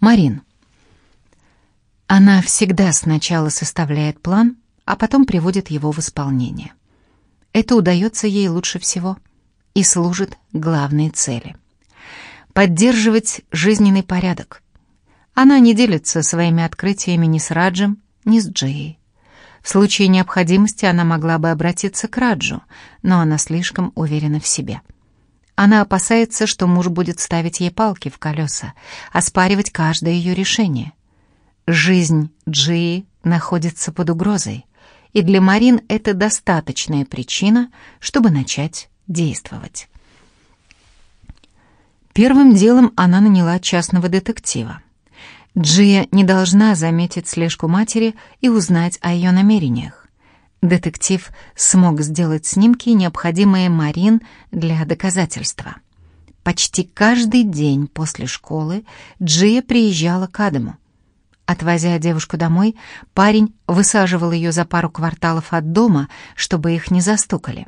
Марин. Она всегда сначала составляет план, а потом приводит его в исполнение. Это удается ей лучше всего и служит главной цели. Поддерживать жизненный порядок. Она не делится своими открытиями ни с Раджем, ни с Джией. В случае необходимости она могла бы обратиться к Раджу, но она слишком уверена в себе. Она опасается, что муж будет ставить ей палки в колеса, оспаривать каждое ее решение. Жизнь Джии находится под угрозой, и для Марин это достаточная причина, чтобы начать действовать. Первым делом она наняла частного детектива. Джия не должна заметить слежку матери и узнать о ее намерениях. Детектив смог сделать снимки, необходимые Марин для доказательства. Почти каждый день после школы Джия приезжала к Адаму. Отвозя девушку домой, парень высаживал ее за пару кварталов от дома, чтобы их не застукали.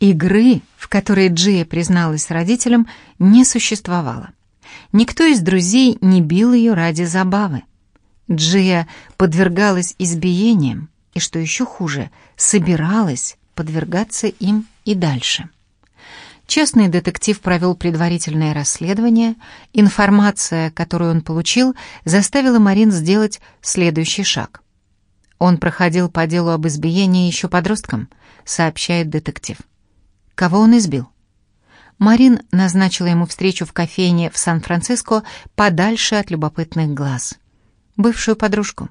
Игры, в которой Джия призналась родителям, не существовало. Никто из друзей не бил ее ради забавы. Джия подвергалась избиениям и, что еще хуже, собиралась подвергаться им и дальше. Частный детектив провел предварительное расследование. Информация, которую он получил, заставила Марин сделать следующий шаг. Он проходил по делу об избиении еще подростком, сообщает детектив. Кого он избил? Марин назначила ему встречу в кофейне в Сан-Франциско подальше от любопытных глаз. Бывшую подружку.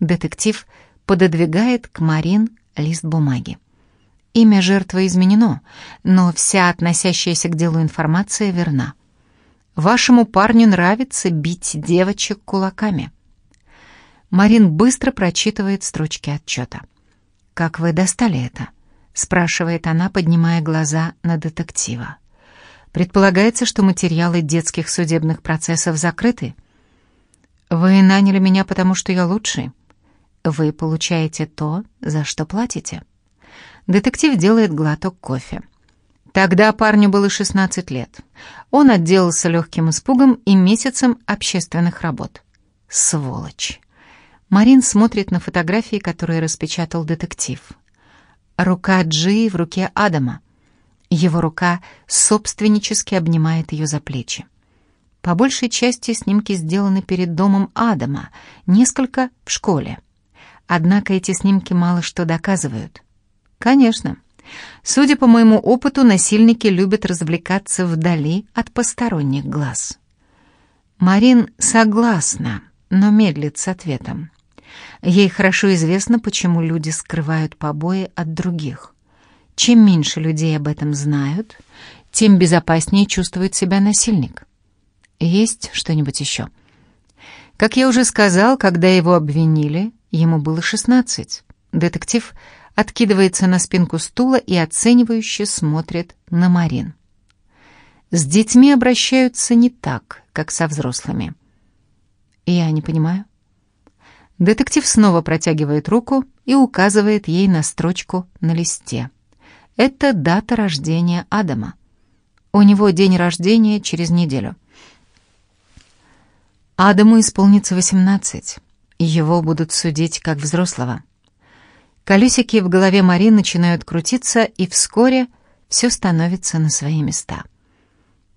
Детектив пододвигает к Марин лист бумаги. Имя жертвы изменено, но вся относящаяся к делу информация верна. Вашему парню нравится бить девочек кулаками. Марин быстро прочитывает строчки отчета. «Как вы достали это?» — спрашивает она, поднимая глаза на детектива. Предполагается, что материалы детских судебных процессов закрыты. Вы наняли меня, потому что я лучший. Вы получаете то, за что платите. Детектив делает глоток кофе. Тогда парню было 16 лет. Он отделался легким испугом и месяцем общественных работ. Сволочь. Марин смотрит на фотографии, которые распечатал детектив. Рука Джи в руке Адама. Его рука собственнически обнимает ее за плечи. По большей части снимки сделаны перед домом Адама, несколько в школе. Однако эти снимки мало что доказывают. Конечно, судя по моему опыту, насильники любят развлекаться вдали от посторонних глаз. Марин согласна, но медлит с ответом. Ей хорошо известно, почему люди скрывают побои от других. Чем меньше людей об этом знают, тем безопаснее чувствует себя насильник. Есть что-нибудь еще? Как я уже сказал, когда его обвинили, ему было 16. Детектив откидывается на спинку стула и оценивающе смотрит на Марин. С детьми обращаются не так, как со взрослыми. Я не понимаю. Детектив снова протягивает руку и указывает ей на строчку на листе. Это дата рождения Адама. У него день рождения через неделю. Адаму исполнится 18. Его будут судить как взрослого. Колесики в голове Мари начинают крутиться, и вскоре все становится на свои места.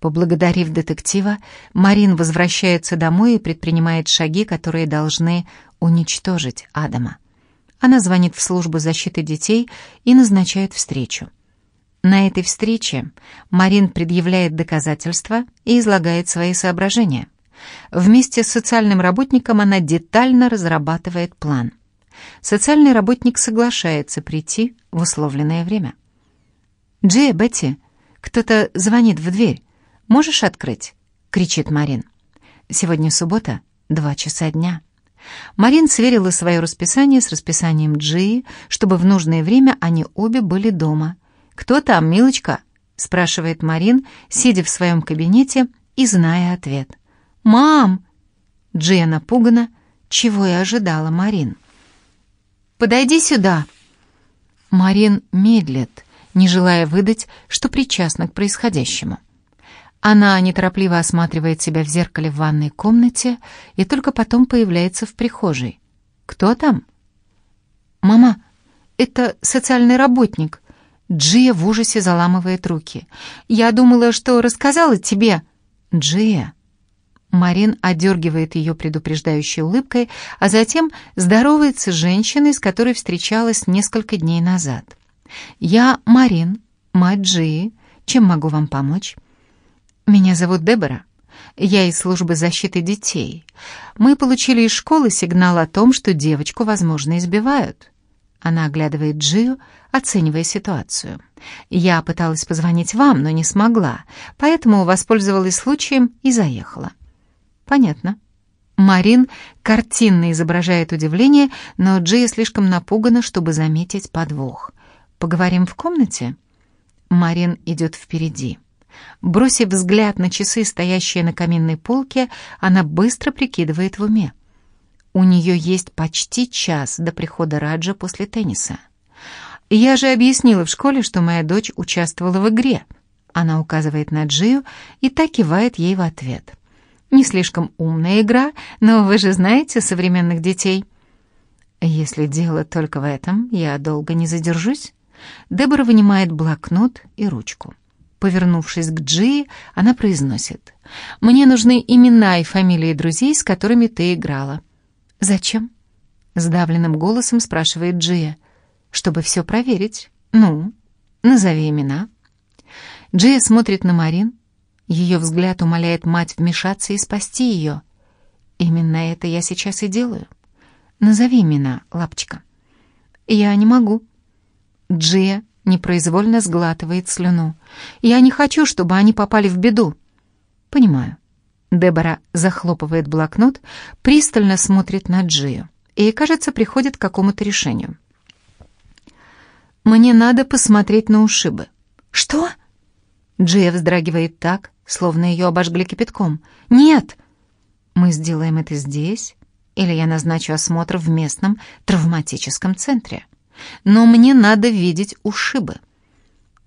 Поблагодарив детектива, Марин возвращается домой и предпринимает шаги, которые должны уничтожить Адама. Она звонит в службу защиты детей и назначает встречу. На этой встрече Марин предъявляет доказательства и излагает свои соображения. Вместе с социальным работником она детально разрабатывает план. Социальный работник соглашается прийти в условленное время. «Джей, Бетти, кто-то звонит в дверь. Можешь открыть?» — кричит Марин. «Сегодня суббота, два часа дня». Марин сверила свое расписание с расписанием Джии, чтобы в нужное время они обе были дома. «Кто там, милочка?» — спрашивает Марин, сидя в своем кабинете и зная ответ. «Мам!» Джия напугана, чего и ожидала Марин. «Подойди сюда!» Марин медлит, не желая выдать, что причастна к происходящему. Она неторопливо осматривает себя в зеркале в ванной комнате и только потом появляется в прихожей. «Кто там?» «Мама, это социальный работник». Джия в ужасе заламывает руки. «Я думала, что рассказала тебе». «Джия». Марин одергивает ее предупреждающей улыбкой, а затем здоровается с женщиной, с которой встречалась несколько дней назад. «Я Марин, мать Джии. Чем могу вам помочь?» «Меня зовут Дебора. Я из службы защиты детей. Мы получили из школы сигнал о том, что девочку, возможно, избивают». Она оглядывает Джию, оценивая ситуацию. «Я пыталась позвонить вам, но не смогла, поэтому воспользовалась случаем и заехала». «Понятно». Марин картинно изображает удивление, но Джия слишком напугана, чтобы заметить подвох. «Поговорим в комнате?» Марин идет впереди. Бросив взгляд на часы, стоящие на каминной полке, она быстро прикидывает в уме. У нее есть почти час до прихода Раджа после тенниса. «Я же объяснила в школе, что моя дочь участвовала в игре». Она указывает на Джию и так кивает ей в ответ. «Не слишком умная игра, но вы же знаете современных детей». «Если дело только в этом, я долго не задержусь». Дебора вынимает блокнот и ручку. Повернувшись к Джи, она произносит. «Мне нужны имена и фамилии друзей, с которыми ты играла». «Зачем?» — сдавленным голосом спрашивает Джия. «Чтобы все проверить. Ну, назови имена». Джия смотрит на Марин. Ее взгляд умоляет мать вмешаться и спасти ее. «Именно это я сейчас и делаю. Назови имена, лапочка». «Я не могу». Джия непроизвольно сглатывает слюну. «Я не хочу, чтобы они попали в беду». «Понимаю». Дебора захлопывает блокнот, пристально смотрит на Джию и, кажется, приходит к какому-то решению. «Мне надо посмотреть на ушибы». «Что?» Джия вздрагивает так, словно ее обожгли кипятком. «Нет!» «Мы сделаем это здесь, или я назначу осмотр в местном травматическом центре» но мне надо видеть ушибы.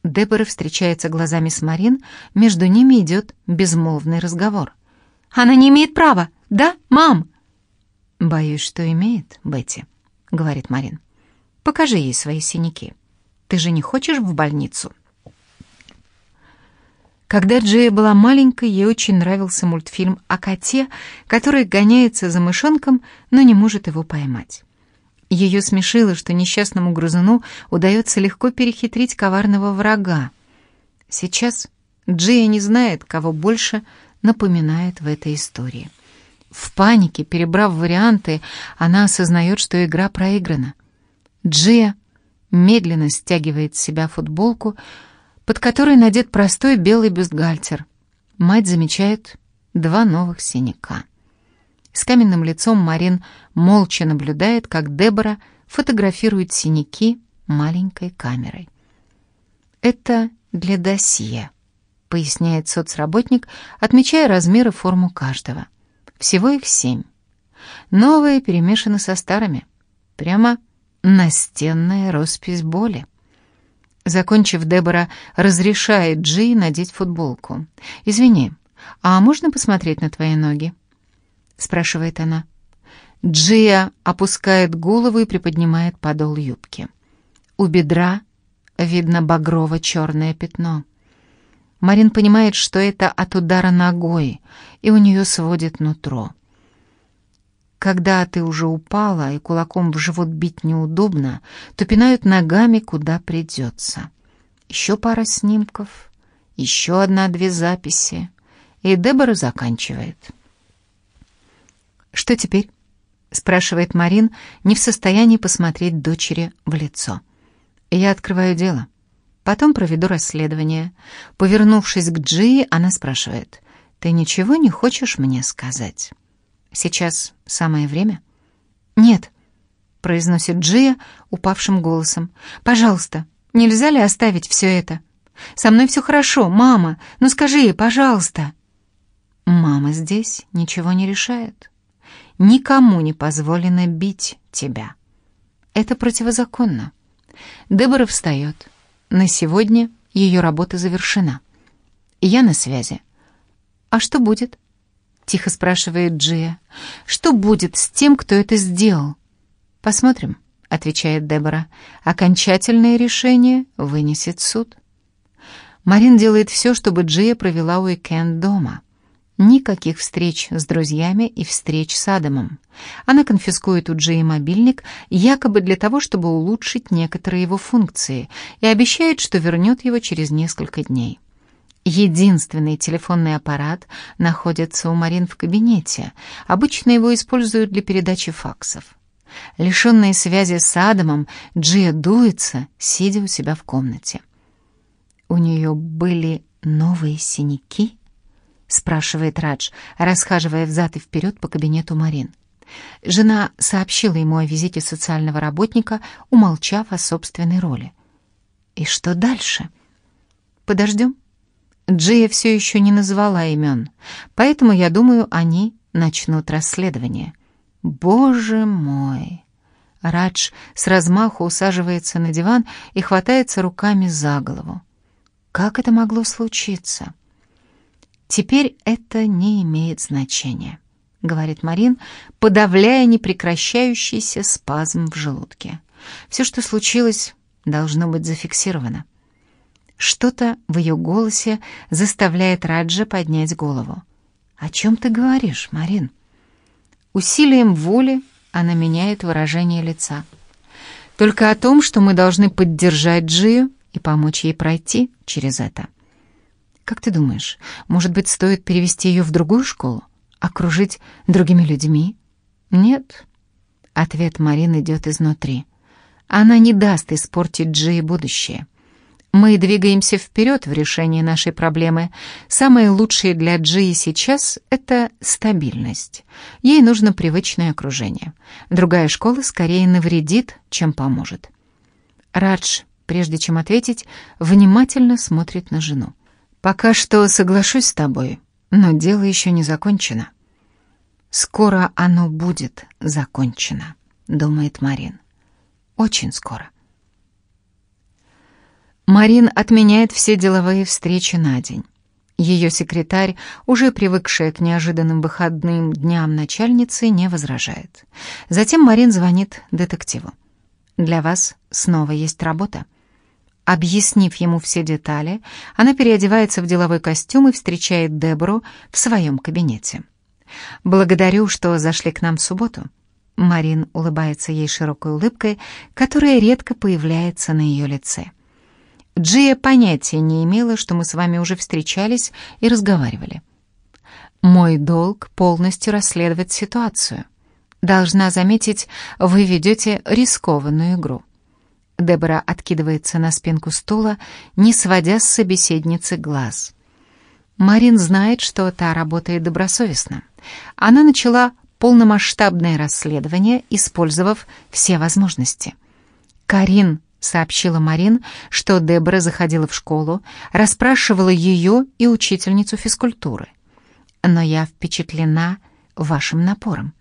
Дебора встречается глазами с Марин, между ними идет безмолвный разговор. «Она не имеет права, да, мам?» «Боюсь, что имеет, Бетти», — говорит Марин. «Покажи ей свои синяки. Ты же не хочешь в больницу?» Когда Джея была маленькой, ей очень нравился мультфильм о коте, который гоняется за мышонком, но не может его поймать. Ее смешило, что несчастному грызуну удается легко перехитрить коварного врага. Сейчас Джия не знает, кого больше напоминает в этой истории. В панике, перебрав варианты, она осознает, что игра проиграна. Джия медленно стягивает с себя футболку, под которой надет простой белый бюстгальтер. Мать замечает два новых синяка. С каменным лицом Марин молча наблюдает, как Дебора фотографирует синяки маленькой камерой. «Это для досье», — поясняет соцработник, отмечая размеры и форму каждого. Всего их семь. Новые перемешаны со старыми. Прямо настенная роспись боли. Закончив, Дебора разрешает Джи надеть футболку. «Извини, а можно посмотреть на твои ноги?» — спрашивает она. Джия опускает голову и приподнимает подол юбки. У бедра видно багрово-черное пятно. Марин понимает, что это от удара ногой, и у нее сводит нутро. Когда ты уже упала и кулаком в живот бить неудобно, то пинают ногами, куда придется. Еще пара снимков, еще одна-две записи, и Дебора заканчивает. «Что теперь?» — спрашивает Марин, не в состоянии посмотреть дочери в лицо. «Я открываю дело. Потом проведу расследование». Повернувшись к Джии, она спрашивает, «Ты ничего не хочешь мне сказать? Сейчас самое время?» «Нет», — произносит Джия упавшим голосом. «Пожалуйста, нельзя ли оставить все это? Со мной все хорошо, мама, ну скажи ей, пожалуйста». «Мама здесь ничего не решает», никому не позволено бить тебя. Это противозаконно. Дебора встает. На сегодня ее работа завершена. Я на связи. «А что будет?» — тихо спрашивает Джия. «Что будет с тем, кто это сделал?» «Посмотрим», — отвечает Дебора. «Окончательное решение вынесет суд». Марин делает все, чтобы Джия провела уикенд дома. Никаких встреч с друзьями и встреч с Адамом. Она конфискует у Джея мобильник, якобы для того, чтобы улучшить некоторые его функции, и обещает, что вернет его через несколько дней. Единственный телефонный аппарат находится у Марин в кабинете. Обычно его используют для передачи факсов. Лишенная связи с Адамом, Джия дуется, сидя у себя в комнате. У нее были новые синяки? спрашивает Радж, расхаживая взад и вперед по кабинету Марин. Жена сообщила ему о визите социального работника, умолчав о собственной роли. И что дальше? Подождем. Джия все еще не назвала имен, поэтому, я думаю, они начнут расследование. Боже мой! Радж с размаху усаживается на диван и хватается руками за голову. Как это могло случиться? Теперь это не имеет значения, говорит Марин, подавляя непрекращающийся спазм в желудке. Все, что случилось, должно быть зафиксировано. Что-то в ее голосе заставляет Раджа поднять голову. «О чем ты говоришь, Марин?» Усилием воли она меняет выражение лица. «Только о том, что мы должны поддержать Джию и помочь ей пройти через это». Как ты думаешь, может быть, стоит перевести ее в другую школу? Окружить другими людьми? Нет. Ответ Марины идет изнутри. Она не даст испортить Джи будущее. Мы двигаемся вперед в решении нашей проблемы. Самое лучшее для Джи сейчас — это стабильность. Ей нужно привычное окружение. Другая школа скорее навредит, чем поможет. Радж, прежде чем ответить, внимательно смотрит на жену. Пока что соглашусь с тобой, но дело еще не закончено. Скоро оно будет закончено, думает Марин. Очень скоро. Марин отменяет все деловые встречи на день. Ее секретарь, уже привыкшая к неожиданным выходным дням начальницы, не возражает. Затем Марин звонит детективу. «Для вас снова есть работа». Объяснив ему все детали, она переодевается в деловой костюм и встречает Дебору в своем кабинете. «Благодарю, что зашли к нам в субботу». Марин улыбается ей широкой улыбкой, которая редко появляется на ее лице. Джия понятия не имела, что мы с вами уже встречались и разговаривали. Мой долг — полностью расследовать ситуацию. Должна заметить, вы ведете рискованную игру. Дебора откидывается на спинку стула, не сводя с собеседницы глаз. Марин знает, что та работает добросовестно. Она начала полномасштабное расследование, использовав все возможности. «Карин», — сообщила Марин, что Дебора заходила в школу, расспрашивала ее и учительницу физкультуры. «Но я впечатлена вашим напором».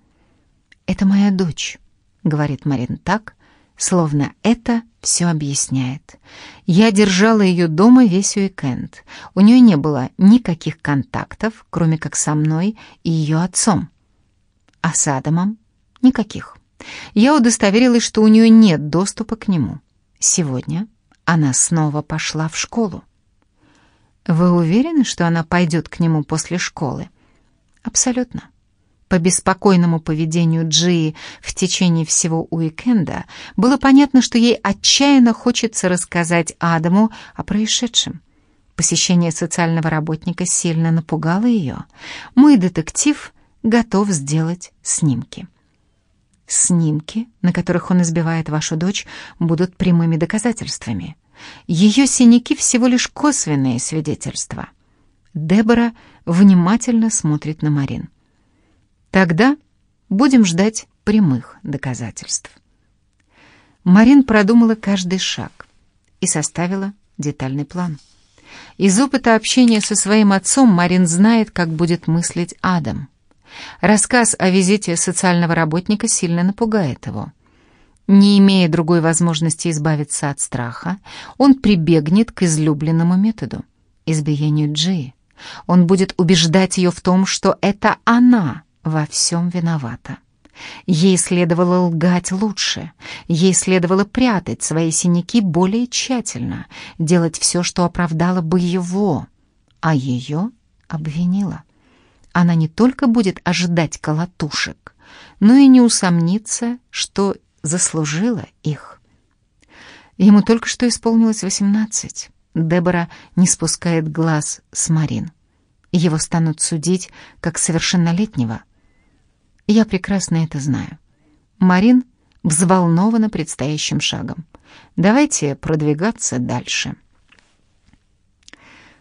«Это моя дочь», — говорит Марин так, словно это все объясняет. Я держала ее дома весь уикенд. У нее не было никаких контактов, кроме как со мной и ее отцом. А с Адамом? Никаких. Я удостоверилась, что у нее нет доступа к нему. Сегодня она снова пошла в школу. Вы уверены, что она пойдет к нему после школы? Абсолютно. По беспокойному поведению Джии в течение всего уикенда было понятно, что ей отчаянно хочется рассказать Адаму о происшедшем. Посещение социального работника сильно напугало ее. Мой детектив готов сделать снимки. Снимки, на которых он избивает вашу дочь, будут прямыми доказательствами. Ее синяки всего лишь косвенные свидетельства. Дебора внимательно смотрит на Марин. Тогда будем ждать прямых доказательств. Марин продумала каждый шаг и составила детальный план. Из опыта общения со своим отцом Марин знает, как будет мыслить Адам. Рассказ о визите социального работника сильно напугает его. Не имея другой возможности избавиться от страха, он прибегнет к излюбленному методу — избиению Джии. Он будет убеждать ее в том, что это она во всем виновата. Ей следовало лгать лучше, ей следовало прятать свои синяки более тщательно, делать все, что оправдало бы его, а ее обвинила. Она не только будет ожидать колотушек, но и не усомнится, что заслужила их. Ему только что исполнилось восемнадцать. Дебора не спускает глаз с Марин. Его станут судить как совершеннолетнего. Я прекрасно это знаю. Марин взволнована предстоящим шагом. Давайте продвигаться дальше.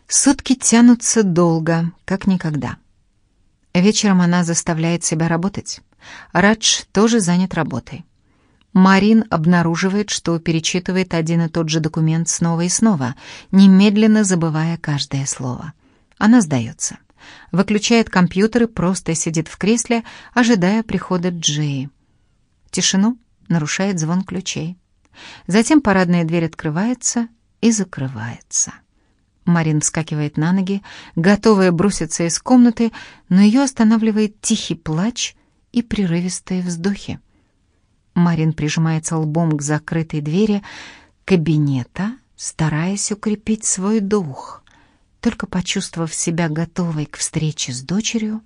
Сутки тянутся долго, как никогда. Вечером она заставляет себя работать. Радж тоже занят работой. Марин обнаруживает, что перечитывает один и тот же документ снова и снова, немедленно забывая каждое слово. Она сдается. Выключает компьютер и просто сидит в кресле, ожидая прихода Джеи. Тишину нарушает звон ключей. Затем парадная дверь открывается и закрывается. Марин вскакивает на ноги, готовая броситься из комнаты, но ее останавливает тихий плач и прерывистые вздохи. Марин прижимается лбом к закрытой двери кабинета, стараясь укрепить свой дух. Только почувствовав себя готовой к встрече с дочерью,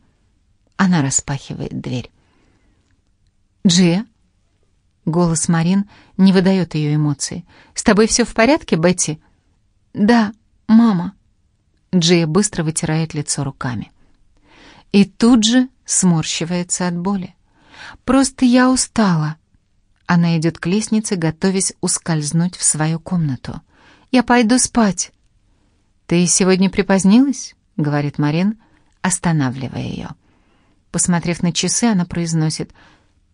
она распахивает дверь. «Джия?» Голос Марин не выдает ее эмоций. «С тобой все в порядке, Бетти?» «Да, мама». Джия быстро вытирает лицо руками. И тут же сморщивается от боли. «Просто я устала», она идет к лестнице, готовясь ускользнуть в свою комнату. «Я пойду спать». «Ты сегодня припозднилась?» — говорит Марин, останавливая ее. Посмотрев на часы, она произносит.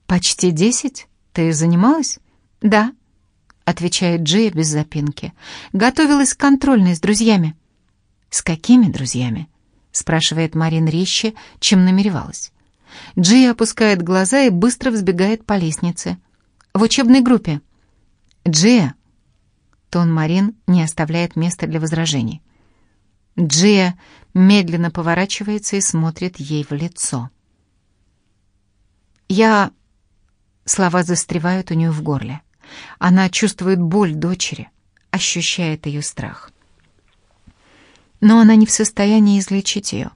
«Почти десять? Ты занималась?» «Да», — отвечает Джия без запинки. «Готовилась к контрольной с друзьями». «С какими друзьями?» — спрашивает Марин резче, чем намеревалась. Джия опускает глаза и быстро взбегает по лестнице в учебной группе. Джия. Тон Марин не оставляет места для возражений. Джия медленно поворачивается и смотрит ей в лицо. Я... Слова застревают у нее в горле. Она чувствует боль дочери, ощущает ее страх. Но она не в состоянии излечить ее.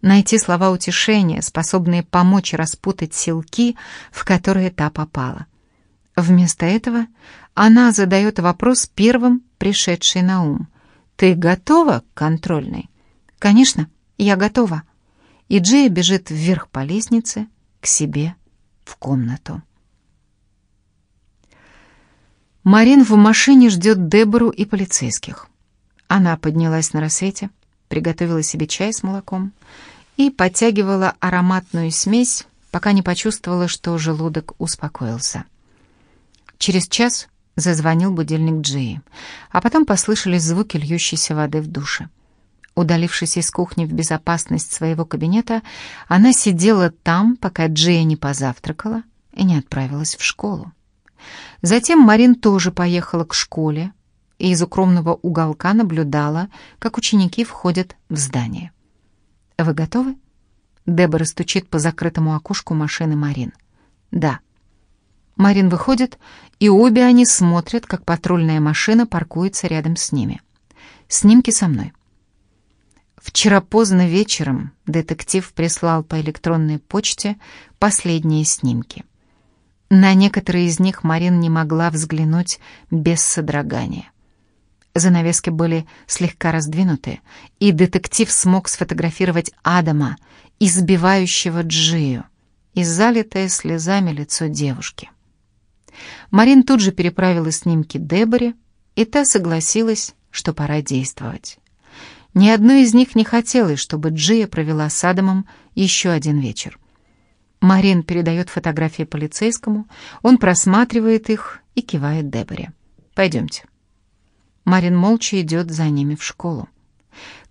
Найти слова утешения, способные помочь распутать силки, в которые та попала. Вместо этого она задает вопрос первым, пришедший на ум. «Ты готова к контрольной?» «Конечно, я готова». И Джея бежит вверх по лестнице к себе в комнату. Марин в машине ждет Дебору и полицейских. Она поднялась на рассвете, приготовила себе чай с молоком и подтягивала ароматную смесь, пока не почувствовала, что желудок успокоился. Через час зазвонил будильник Джии, а потом послышались звуки льющейся воды в душе. Удалившись из кухни в безопасность своего кабинета, она сидела там, пока Джия не позавтракала и не отправилась в школу. Затем Марин тоже поехала к школе и из укромного уголка наблюдала, как ученики входят в здание. «Вы готовы?» Дебора стучит по закрытому окошку машины Марин. «Да». Марин выходит, и обе они смотрят, как патрульная машина паркуется рядом с ними. Снимки со мной. Вчера поздно вечером детектив прислал по электронной почте последние снимки. На некоторые из них Марин не могла взглянуть без содрогания. Занавески были слегка раздвинуты, и детектив смог сфотографировать Адама, избивающего Джию, и залитое слезами лицо девушки. Марин тут же переправила снимки Деборе, и та согласилась, что пора действовать. Ни одной из них не хотелось, чтобы Джия провела с Адамом еще один вечер. Марин передает фотографии полицейскому, он просматривает их и кивает Деборе. «Пойдемте». Марин молча идет за ними в школу.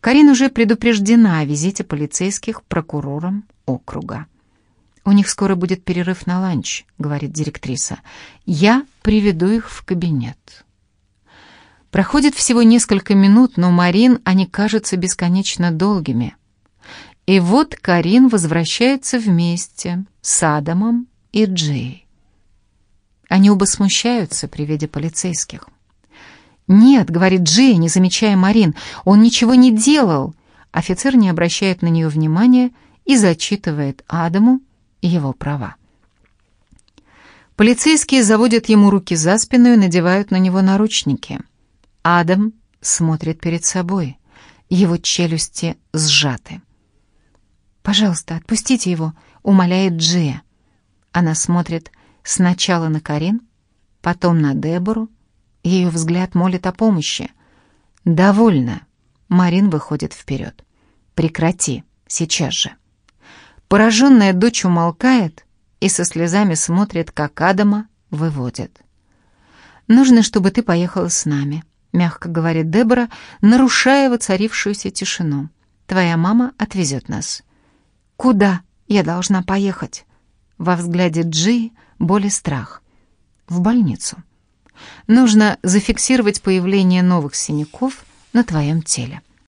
Карин уже предупреждена о визите полицейских прокурором округа. «У них скоро будет перерыв на ланч», — говорит директриса. «Я приведу их в кабинет». Проходит всего несколько минут, но Марин они кажутся бесконечно долгими. И вот Карин возвращается вместе с Адамом и Джей. Они оба смущаются при виде полицейских. «Нет», — говорит Джей, не замечая Марин, — «он ничего не делал». Офицер не обращает на нее внимания и зачитывает Адаму его права. Полицейские заводят ему руки за спину и надевают на него наручники. Адам смотрит перед собой. Его челюсти сжаты. «Пожалуйста, отпустите его», — умоляет Джия. Она смотрит сначала на Карин, потом на Дебору. Ее взгляд молит о помощи. «Довольно». Марин выходит вперед. «Прекрати, сейчас же». Пораженная дочь умолкает и со слезами смотрит, как Адама выводят. «Нужно, чтобы ты поехала с нами», — мягко говорит Дебора, нарушая воцарившуюся тишину. «Твоя мама отвезет нас». «Куда я должна поехать?» Во взгляде Джи боль и страх. «В больницу. Нужно зафиксировать появление новых синяков на твоем теле».